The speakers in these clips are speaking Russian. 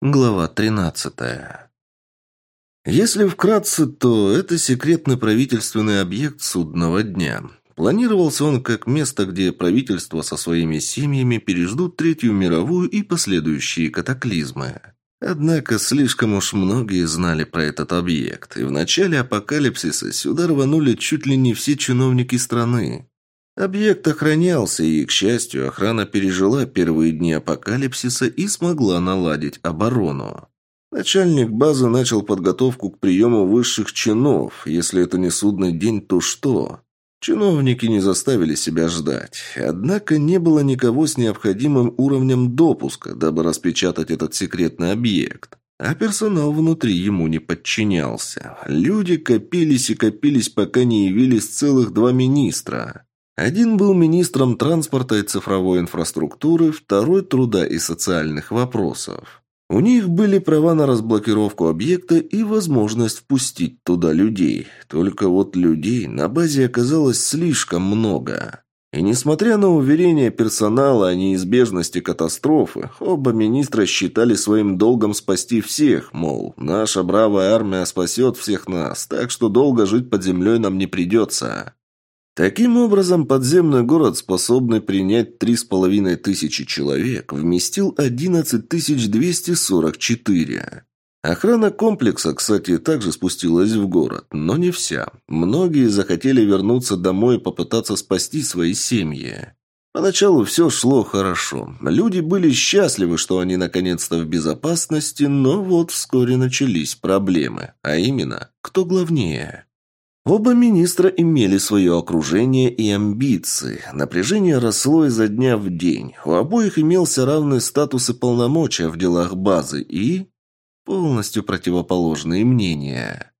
Глава 13. Если вкратце, то это секретный правительственный объект судного дня. Планировался он как место, где правительство со своими семьями переждут Третью мировую и последующие катаклизмы. Однако слишком уж многие знали про этот объект, и в начале апокалипсиса сюда рванули чуть ли не все чиновники страны. Объект охранялся, и, к счастью, охрана пережила первые дни апокалипсиса и смогла наладить оборону. Начальник базы начал подготовку к приему высших чинов. Если это не судный день, то что? Чиновники не заставили себя ждать. Однако не было никого с необходимым уровнем допуска, дабы распечатать этот секретный объект. А персонал внутри ему не подчинялся. Люди копились и копились, пока не явились целых два министра. Один был министром транспорта и цифровой инфраструктуры, второй – труда и социальных вопросов. У них были права на разблокировку объекта и возможность впустить туда людей. Только вот людей на базе оказалось слишком много. И несмотря на уверения персонала о неизбежности катастрофы, оба министра считали своим долгом спасти всех, мол, наша бравая армия спасет всех нас, так что долго жить под землей нам не придется. Таким образом, подземный город, способный принять три с половиной тысячи человек, вместил 11 244. Охрана комплекса, кстати, также спустилась в город, но не вся. Многие захотели вернуться домой и попытаться спасти свои семьи. Поначалу все шло хорошо. Люди были счастливы, что они наконец-то в безопасности, но вот вскоре начались проблемы. А именно, кто главнее? Оба министра имели свое окружение и амбиции. Напряжение росло изо дня в день. У обоих имелся равный статус и полномочия в делах базы и... полностью противоположные мнения.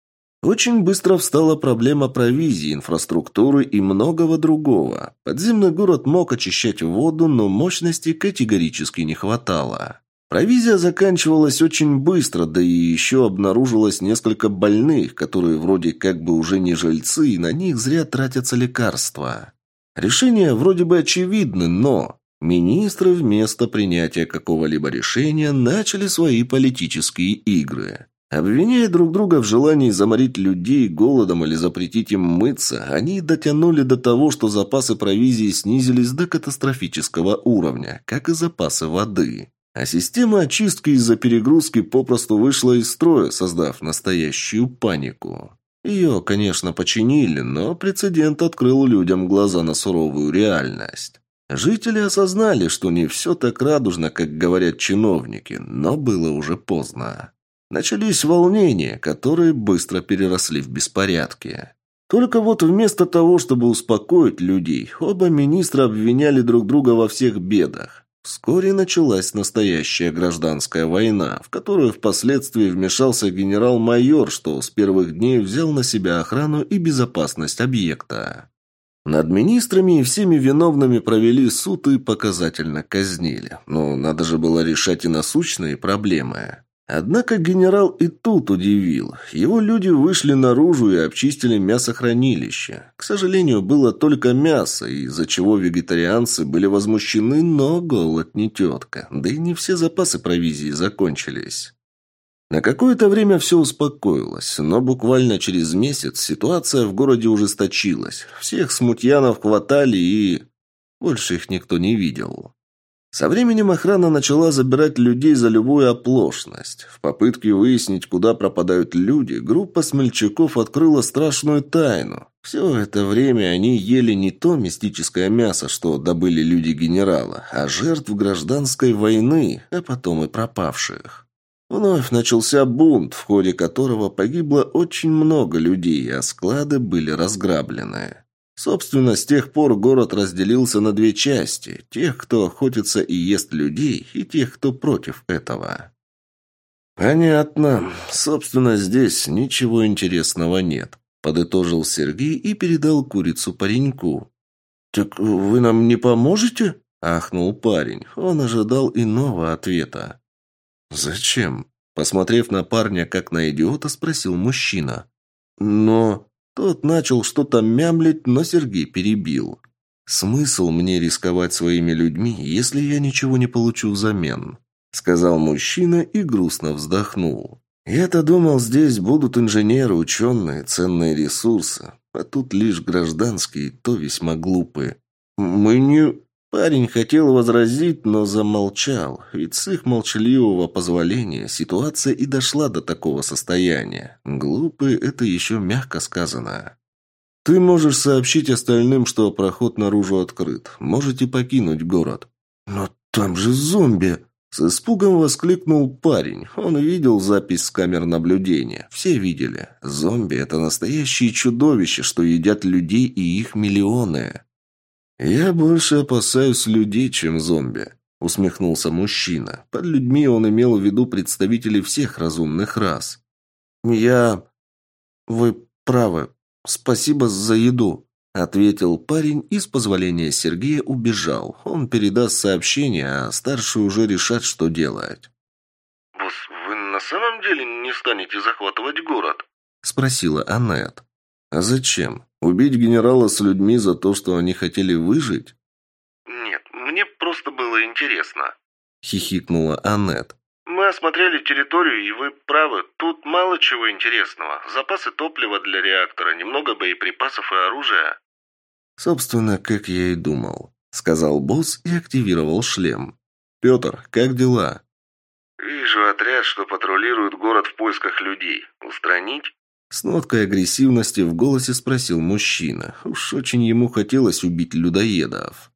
Очень быстро встала проблема провизии, инфраструктуры и многого другого. Подземный город мог очищать воду, но мощности категорически не хватало. Провизия заканчивалась очень быстро, да и еще обнаружилось несколько больных, которые вроде как бы уже не жильцы, и на них зря тратятся лекарства. Решения вроде бы очевидны, но министры вместо принятия какого-либо решения начали свои политические игры. Обвиняя друг друга в желании заморить людей голодом или запретить им мыться, они дотянули до того, что запасы провизии снизились до катастрофического уровня, как и запасы воды. А система очистки из-за перегрузки попросту вышла из строя, создав настоящую панику. Ее, конечно, починили, но прецедент открыл людям глаза на суровую реальность. Жители осознали, что не все так радужно, как говорят чиновники, но было уже поздно. Начались волнения, которые быстро переросли в беспорядки. Только вот вместо того, чтобы успокоить людей, оба министра обвиняли друг друга во всех бедах. Вскоре началась настоящая гражданская война, в которую впоследствии вмешался генерал-майор, что с первых дней взял на себя охрану и безопасность объекта. Над министрами и всеми виновными провели суд и показательно казнили. Но надо же было решать и насущные проблемы. Однако генерал и тут удивил. Его люди вышли наружу и обчистили мясохранилище. К сожалению, было только мясо, из-за чего вегетарианцы были возмущены, но голод не тетка. Да и не все запасы провизии закончились. На какое-то время все успокоилось, но буквально через месяц ситуация в городе ужесточилась. Всех смутьянов хватали и... Больше их никто не видел. Со временем охрана начала забирать людей за любую оплошность. В попытке выяснить, куда пропадают люди, группа смельчаков открыла страшную тайну. Все это время они ели не то мистическое мясо, что добыли люди генерала, а жертв гражданской войны, а потом и пропавших. Вновь начался бунт, в ходе которого погибло очень много людей, а склады были разграблены. Собственно, с тех пор город разделился на две части – тех, кто охотится и ест людей, и тех, кто против этого. «Понятно. Собственно, здесь ничего интересного нет», – подытожил Сергей и передал курицу пареньку. «Так вы нам не поможете?» – ахнул парень. Он ожидал иного ответа. «Зачем?» – посмотрев на парня как на идиота, спросил мужчина. «Но...» Тот начал что-то мямлить, но Сергей перебил. «Смысл мне рисковать своими людьми, если я ничего не получу взамен? — сказал мужчина и грустно вздохнул. «Я-то думал, здесь будут инженеры, ученые, ценные ресурсы, а тут лишь гражданские, то весьма глупые. Мы не...» Парень хотел возразить, но замолчал, ведь с их молчаливого позволения ситуация и дошла до такого состояния. Глупые – это еще мягко сказано. «Ты можешь сообщить остальным, что проход наружу открыт. Можете покинуть город». «Но там же зомби!» С испугом воскликнул парень. Он видел запись с камер наблюдения. Все видели. Зомби – это настоящие чудовища, что едят людей и их миллионы. «Я больше опасаюсь людей, чем зомби», – усмехнулся мужчина. Под людьми он имел в виду представителей всех разумных рас. «Я... Вы правы. Спасибо за еду», – ответил парень и с позволения Сергея убежал. Он передаст сообщение, а старшие уже решат, что делать. «Босс, вы на самом деле не станете захватывать город?» – спросила Аннет. «А зачем? Убить генерала с людьми за то, что они хотели выжить?» «Нет, мне просто было интересно», — хихикнула Аннет. «Мы осмотрели территорию, и вы правы. Тут мало чего интересного. Запасы топлива для реактора, немного боеприпасов и оружия». «Собственно, как я и думал», — сказал босс и активировал шлем. «Петр, как дела?» «Вижу отряд, что патрулирует город в поисках людей. Устранить?» С ноткой агрессивности в голосе спросил мужчина. Уж очень ему хотелось убить людоедов.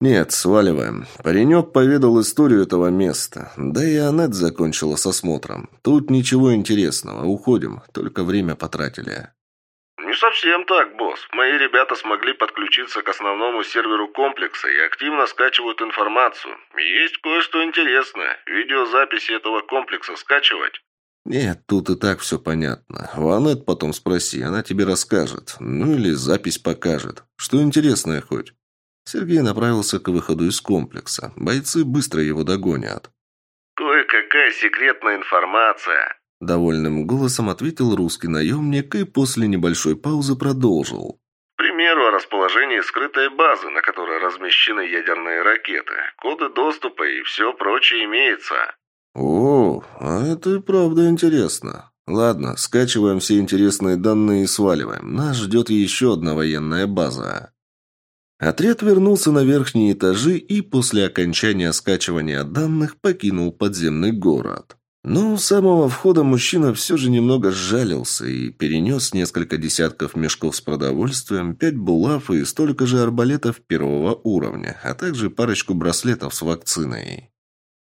«Нет, сваливаем. Паренек поведал историю этого места. Да и Аннет закончила с осмотром. Тут ничего интересного. Уходим. Только время потратили». «Не совсем так, босс. Мои ребята смогли подключиться к основному серверу комплекса и активно скачивают информацию. Есть кое-что интересное. Видеозаписи этого комплекса скачивать?» «Нет, тут и так все понятно. Ванет потом спроси, она тебе расскажет. Ну или запись покажет. Что интересное хоть?» Сергей направился к выходу из комплекса. Бойцы быстро его догонят. «Кое-какая секретная информация», – довольным голосом ответил русский наемник и после небольшой паузы продолжил. К примеру, о расположении скрытой базы, на которой размещены ядерные ракеты, коды доступа и все прочее имеется. «О, а это и правда интересно. Ладно, скачиваем все интересные данные и сваливаем. Нас ждет еще одна военная база». Отряд вернулся на верхние этажи и после окончания скачивания данных покинул подземный город. Но у самого входа мужчина все же немного сжалился и перенес несколько десятков мешков с продовольствием, пять булав и столько же арбалетов первого уровня, а также парочку браслетов с вакциной.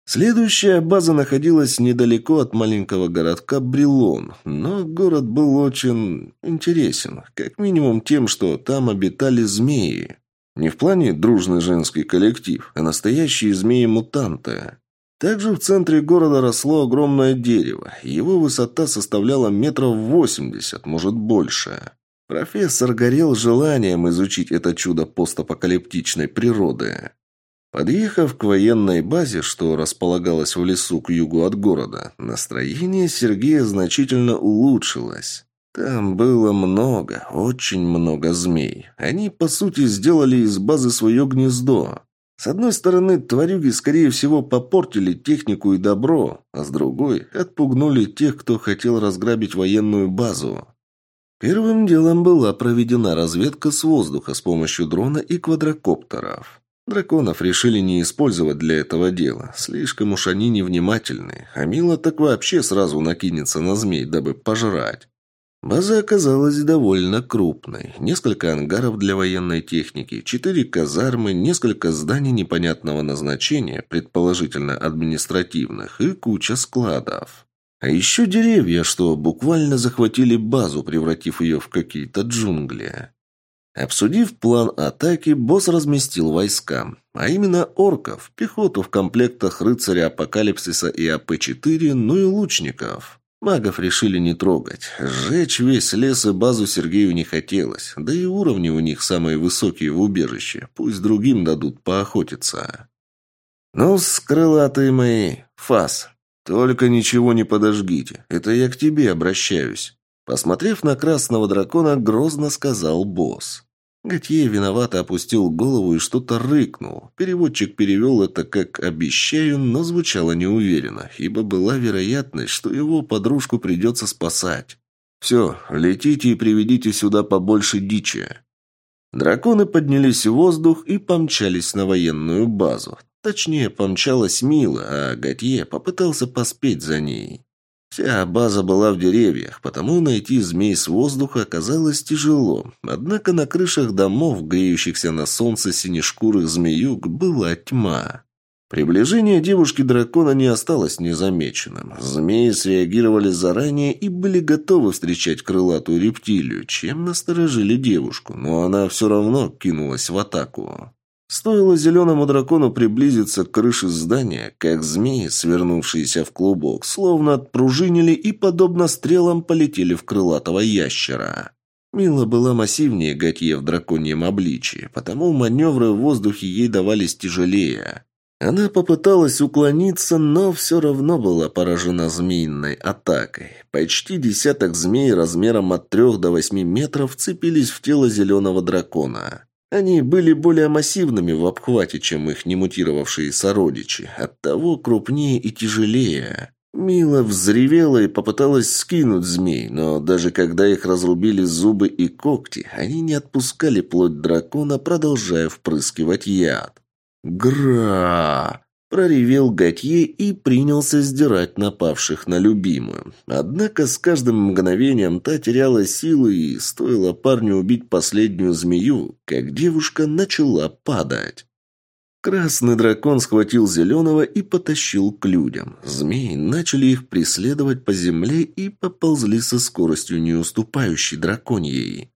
Следующая база находилась недалеко от маленького городка Брилон, но город был очень интересен, как минимум тем, что там обитали змеи. Не в плане дружный женский коллектив, а настоящие змеи-мутанты. Также в центре города росло огромное дерево, его высота составляла метров восемьдесят, может больше. Профессор горел желанием изучить это чудо постапокалиптичной природы. Подъехав к военной базе, что располагалась в лесу к югу от города, настроение Сергея значительно улучшилось. Там было много, очень много змей. Они, по сути, сделали из базы свое гнездо. С одной стороны, тварюги, скорее всего, попортили технику и добро, а с другой – отпугнули тех, кто хотел разграбить военную базу. Первым делом была проведена разведка с воздуха с помощью дрона и квадрокоптеров. Драконов решили не использовать для этого дела. Слишком уж они невнимательны. А Мила так вообще сразу накинется на змей, дабы пожрать. База оказалась довольно крупной. Несколько ангаров для военной техники, четыре казармы, несколько зданий непонятного назначения, предположительно административных, и куча складов. А еще деревья, что буквально захватили базу, превратив ее в какие-то джунгли. Обсудив план атаки, босс разместил войска, а именно орков, пехоту в комплектах рыцаря Апокалипсиса и АП-4, ну и лучников. Магов решили не трогать. Сжечь весь лес и базу Сергею не хотелось, да и уровни у них самые высокие в убежище, пусть другим дадут поохотиться. «Ну, скрылатые мои, фас, только ничего не подожгите, это я к тебе обращаюсь». Посмотрев на красного дракона, грозно сказал босс. Готье виновато опустил голову и что-то рыкнул. Переводчик перевел это как «обещаю», но звучало неуверенно, ибо была вероятность, что его подружку придется спасать. «Все, летите и приведите сюда побольше дичи». Драконы поднялись в воздух и помчались на военную базу. Точнее, помчалась Мила, а Готье попытался поспеть за ней. Вся база была в деревьях, потому найти змей с воздуха оказалось тяжело. Однако на крышах домов, греющихся на солнце синешкурых змеюк, была тьма. Приближение девушки-дракона не осталось незамеченным. Змеи среагировали заранее и были готовы встречать крылатую рептилию, чем насторожили девушку, но она все равно кинулась в атаку. Стоило зеленому дракону приблизиться к крыше здания, как змеи, свернувшиеся в клубок, словно отпружинили и, подобно стрелам, полетели в крылатого ящера. Мила была массивнее Готье в драконьем обличии, потому маневры в воздухе ей давались тяжелее. Она попыталась уклониться, но все равно была поражена змеиной атакой. Почти десяток змей размером от трех до восьми метров вцепились в тело зеленого дракона. Они были более массивными в обхвате, чем их немутировавшие сородичи, оттого крупнее и тяжелее. Мила взревела и попыталась скинуть змей, но даже когда их разрубили зубы и когти, они не отпускали плоть дракона, продолжая впрыскивать яд. «Гра!» Проревел Готье и принялся сдирать напавших на любимую. Однако с каждым мгновением та теряла силы, и стоило парню убить последнюю змею, как девушка начала падать. Красный дракон схватил зеленого и потащил к людям. Змеи начали их преследовать по земле и поползли со скоростью, не уступающей драконьей.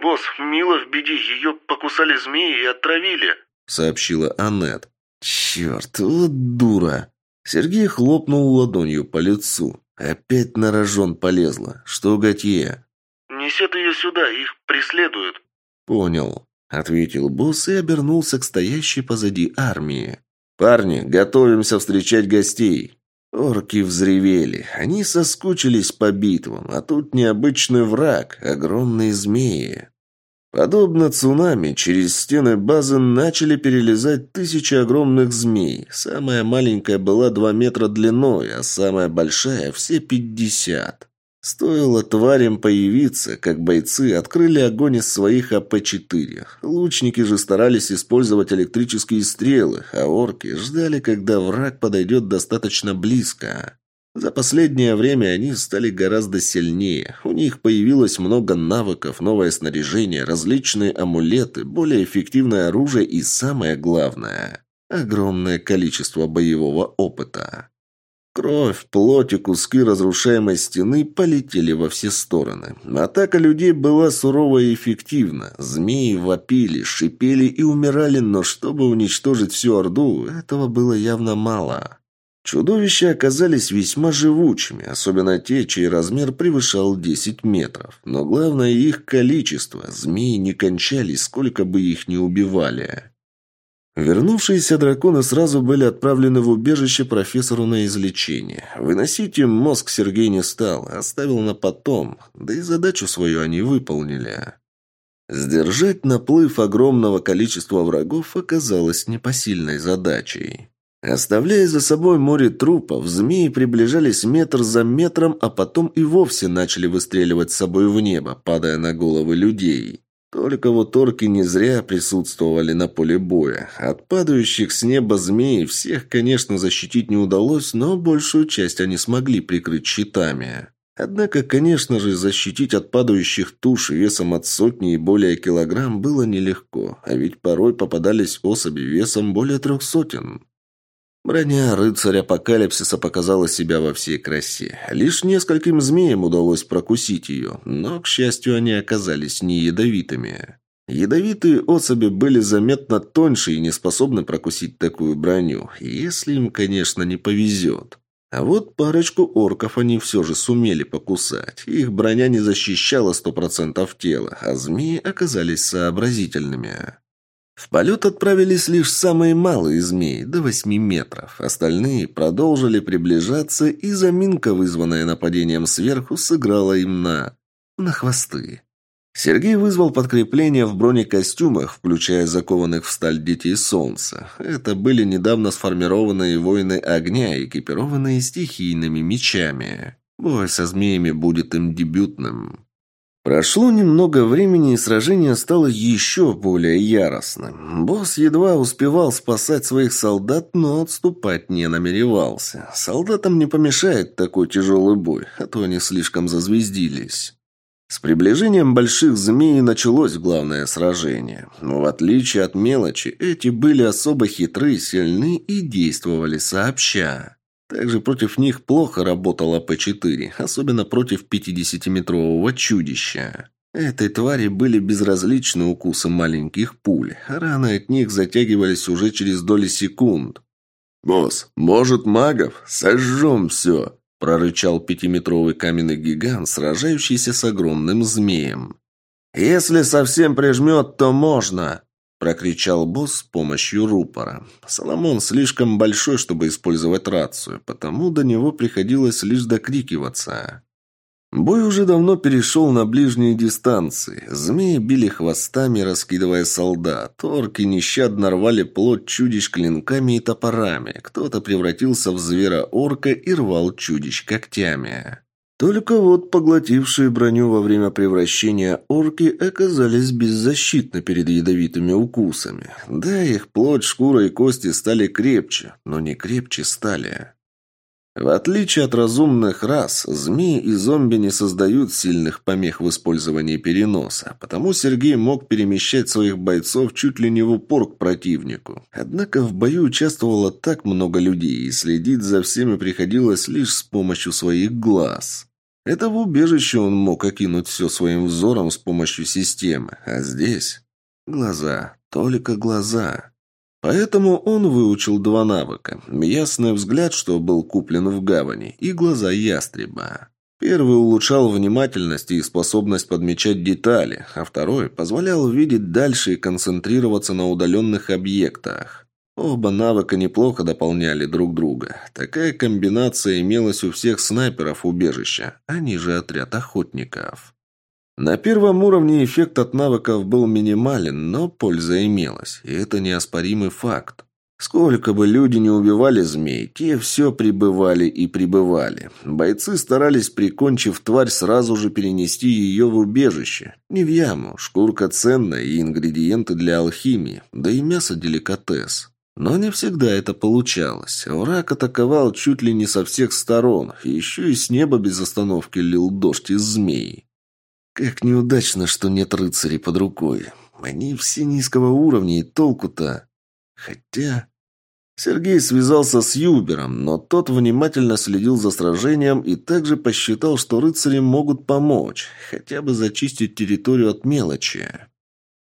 «Босс, Мила в беде, ее покусали змеи и отравили», — сообщила Аннет. «Черт, вот дура!» Сергей хлопнул ладонью по лицу. Опять на рожон полезла. Что Готье? «Несет ее сюда, их преследуют». «Понял», — ответил босс и обернулся к стоящей позади армии. «Парни, готовимся встречать гостей». Орки взревели. Они соскучились по битвам, а тут необычный враг — огромные змеи. Подобно цунами, через стены базы начали перелезать тысячи огромных змей. Самая маленькая была два метра длиной, а самая большая – все пятьдесят. Стоило тварям появиться, как бойцы открыли огонь из своих АП-4. Лучники же старались использовать электрические стрелы, а орки ждали, когда враг подойдет достаточно близко. За последнее время они стали гораздо сильнее. У них появилось много навыков, новое снаряжение, различные амулеты, более эффективное оружие и, самое главное, огромное количество боевого опыта. Кровь, плоть и куски разрушаемой стены полетели во все стороны. Атака людей была сурова и эффективна. Змеи вопили, шипели и умирали, но чтобы уничтожить всю Орду, этого было явно мало. Чудовища оказались весьма живучими, особенно те, чей размер превышал 10 метров. Но главное их количество. Змеи не кончались, сколько бы их ни убивали. Вернувшиеся драконы сразу были отправлены в убежище профессору на излечение. Выносить им мозг Сергей не стал, оставил на потом, да и задачу свою они выполнили. Сдержать наплыв огромного количества врагов оказалось непосильной задачей. Оставляя за собой море трупов, змеи приближались метр за метром, а потом и вовсе начали выстреливать с собой в небо, падая на головы людей. Только вот орки не зря присутствовали на поле боя. От падающих с неба змей всех, конечно, защитить не удалось, но большую часть они смогли прикрыть щитами. Однако, конечно же, защитить от падающих туш весом от сотни и более килограмм было нелегко, а ведь порой попадались особи весом более трех сотен. Броня рыцаря апокалипсиса показала себя во всей красе. Лишь нескольким змеям удалось прокусить ее, но, к счастью, они оказались не ядовитыми. Ядовитые особи были заметно тоньше и не способны прокусить такую броню, если им, конечно, не повезет. А вот парочку орков они все же сумели покусать. Их броня не защищала сто процентов тела, а змеи оказались сообразительными. В полет отправились лишь самые малые змеи, до восьми метров. Остальные продолжили приближаться, и заминка, вызванная нападением сверху, сыграла им на... на хвосты. Сергей вызвал подкрепление в бронекостюмах, включая закованных в сталь детей солнца. Это были недавно сформированные воины огня, экипированные стихийными мечами. Бой со змеями будет им дебютным. Прошло немного времени, и сражение стало еще более яростным. Босс едва успевал спасать своих солдат, но отступать не намеревался. Солдатам не помешает такой тяжелый бой, а то они слишком зазвездились. С приближением больших змей началось главное сражение. Но в отличие от мелочи, эти были особо хитры, сильны и действовали сообща. Также против них плохо работала П-4, особенно против 50-метрового чудища. Этой твари были безразличны укусы маленьких пуль. Раны от них затягивались уже через доли секунд. «Босс, может магов? Сожжем все!» прорычал пятиметровый каменный гигант, сражающийся с огромным змеем. «Если совсем прижмет, то можно!» – прокричал босс с помощью рупора. Соломон слишком большой, чтобы использовать рацию, потому до него приходилось лишь докрикиваться. Бой уже давно перешел на ближние дистанции. Змеи били хвостами, раскидывая солдат. Орки нещадно рвали плоть чудищ клинками и топорами. Кто-то превратился в звера-орка и рвал чудищ когтями. Только вот поглотившие броню во время превращения орки оказались беззащитны перед ядовитыми укусами. Да, их плоть, шкура и кости стали крепче, но не крепче стали. В отличие от разумных рас, змеи и зомби не создают сильных помех в использовании переноса, потому Сергей мог перемещать своих бойцов чуть ли не в упор к противнику. Однако в бою участвовало так много людей, и следить за всеми приходилось лишь с помощью своих глаз. Это в убежище он мог окинуть все своим взором с помощью системы, а здесь... Глаза, только глаза. Поэтому он выучил два навыка. Ясный взгляд, что был куплен в гавани, и глаза ястреба. Первый улучшал внимательность и способность подмечать детали, а второй позволял видеть дальше и концентрироваться на удаленных объектах. Оба навыка неплохо дополняли друг друга. Такая комбинация имелась у всех снайперов убежища, они же отряд охотников. На первом уровне эффект от навыков был минимален, но польза имелась, и это неоспоримый факт. Сколько бы люди не убивали змей, те все прибывали и прибывали. Бойцы старались, прикончив тварь, сразу же перенести ее в убежище. Не в яму, шкурка ценная и ингредиенты для алхимии, да и мясо деликатес. Но не всегда это получалось. Враг атаковал чуть ли не со всех сторон, еще и с неба без остановки лил дождь из змей. Как неудачно, что нет рыцарей под рукой. Они все низкого уровня, и толку-то... Хотя... Сергей связался с Юбером, но тот внимательно следил за сражением и также посчитал, что рыцари могут помочь, хотя бы зачистить территорию от мелочи.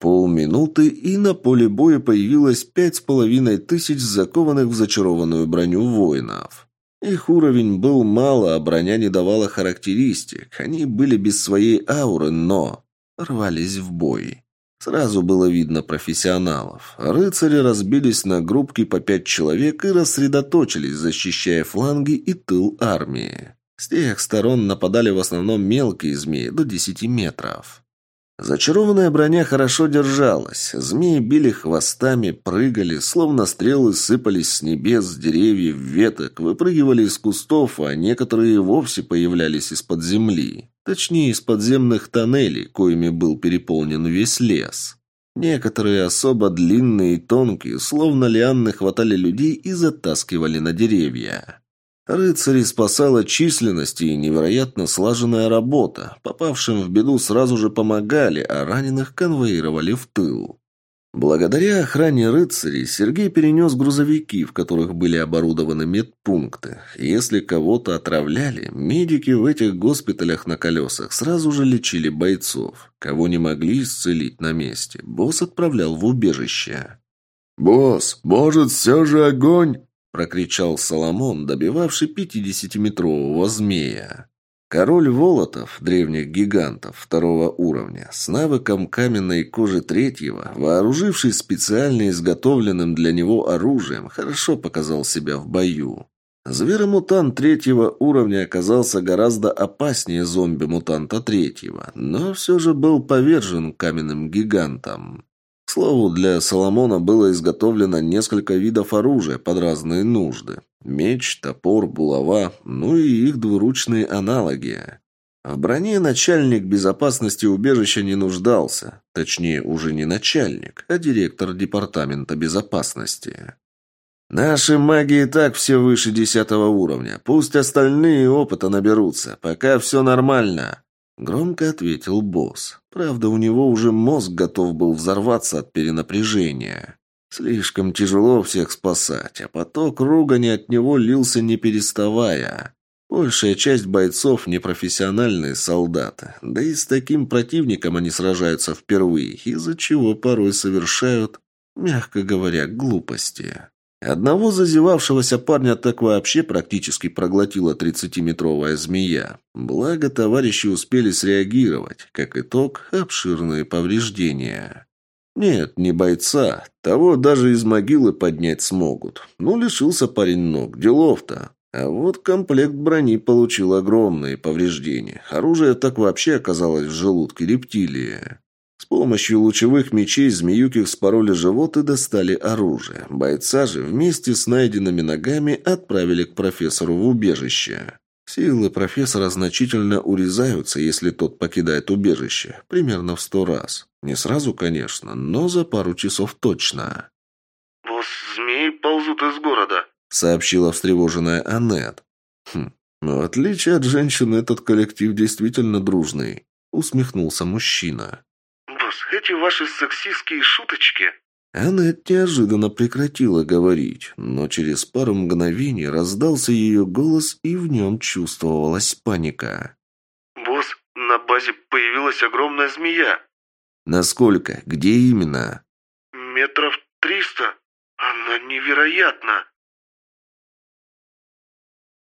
Полминуты, и на поле боя появилось пять с половиной тысяч закованных в зачарованную броню воинов. Их уровень был мало, а броня не давала характеристик. Они были без своей ауры, но рвались в бой. Сразу было видно профессионалов. Рыцари разбились на группки по пять человек и рассредоточились, защищая фланги и тыл армии. С тех сторон нападали в основном мелкие змеи до 10 метров. Зачарованная броня хорошо держалась. Змеи били хвостами, прыгали, словно стрелы сыпались с небес, с деревьев, веток, выпрыгивали из кустов, а некоторые вовсе появлялись из-под земли. Точнее, из подземных тоннелей, коими был переполнен весь лес. Некоторые особо длинные и тонкие, словно лианны хватали людей и затаскивали на деревья. Рыцари спасала численность и невероятно слаженная работа. Попавшим в беду сразу же помогали, а раненых конвоировали в тыл. Благодаря охране рыцарей Сергей перенес грузовики, в которых были оборудованы медпункты. Если кого-то отравляли, медики в этих госпиталях на колесах сразу же лечили бойцов. Кого не могли исцелить на месте, босс отправлял в убежище. «Босс, может, все же огонь?» Прокричал Соломон, добивавший пятидесятиметрового змея. Король Волотов, древних гигантов второго уровня, с навыком каменной кожи третьего, вооружившись специально изготовленным для него оружием, хорошо показал себя в бою. Зверомутант третьего уровня оказался гораздо опаснее зомби-мутанта третьего, но все же был повержен каменным гигантом. Слову, для Соломона было изготовлено несколько видов оружия под разные нужды. Меч, топор, булава, ну и их двуручные аналоги. В броне начальник безопасности убежища не нуждался. Точнее, уже не начальник, а директор департамента безопасности. «Наши маги и так все выше десятого уровня. Пусть остальные опыта наберутся. Пока все нормально», — громко ответил босс. Правда, у него уже мозг готов был взорваться от перенапряжения. Слишком тяжело всех спасать, а поток ругани от него лился не переставая. Большая часть бойцов – непрофессиональные солдаты, да и с таким противником они сражаются впервые, из-за чего порой совершают, мягко говоря, глупости. Одного зазевавшегося парня так вообще практически проглотила тридцатиметровая змея. Благо, товарищи успели среагировать. Как итог, обширные повреждения. Нет, не бойца. Того даже из могилы поднять смогут. Ну, лишился парень ног. Делов-то. А вот комплект брони получил огромные повреждения. Оружие так вообще оказалось в желудке рептилии. С помощью лучевых мечей змеюки вспороли живот и достали оружие. Бойца же вместе с найденными ногами отправили к профессору в убежище. Силы профессора значительно урезаются, если тот покидает убежище. Примерно в сто раз. Не сразу, конечно, но за пару часов точно. «Босс, змеи ползут из города», — сообщила встревоженная Аннет. «Хм, в отличие от женщин, этот коллектив действительно дружный», — усмехнулся мужчина эти ваши сексистские шуточки...» Она неожиданно прекратила говорить, но через пару мгновений раздался ее голос, и в нем чувствовалась паника. «Босс, на базе появилась огромная змея». «Насколько? Где именно?» «Метров триста. Она невероятна».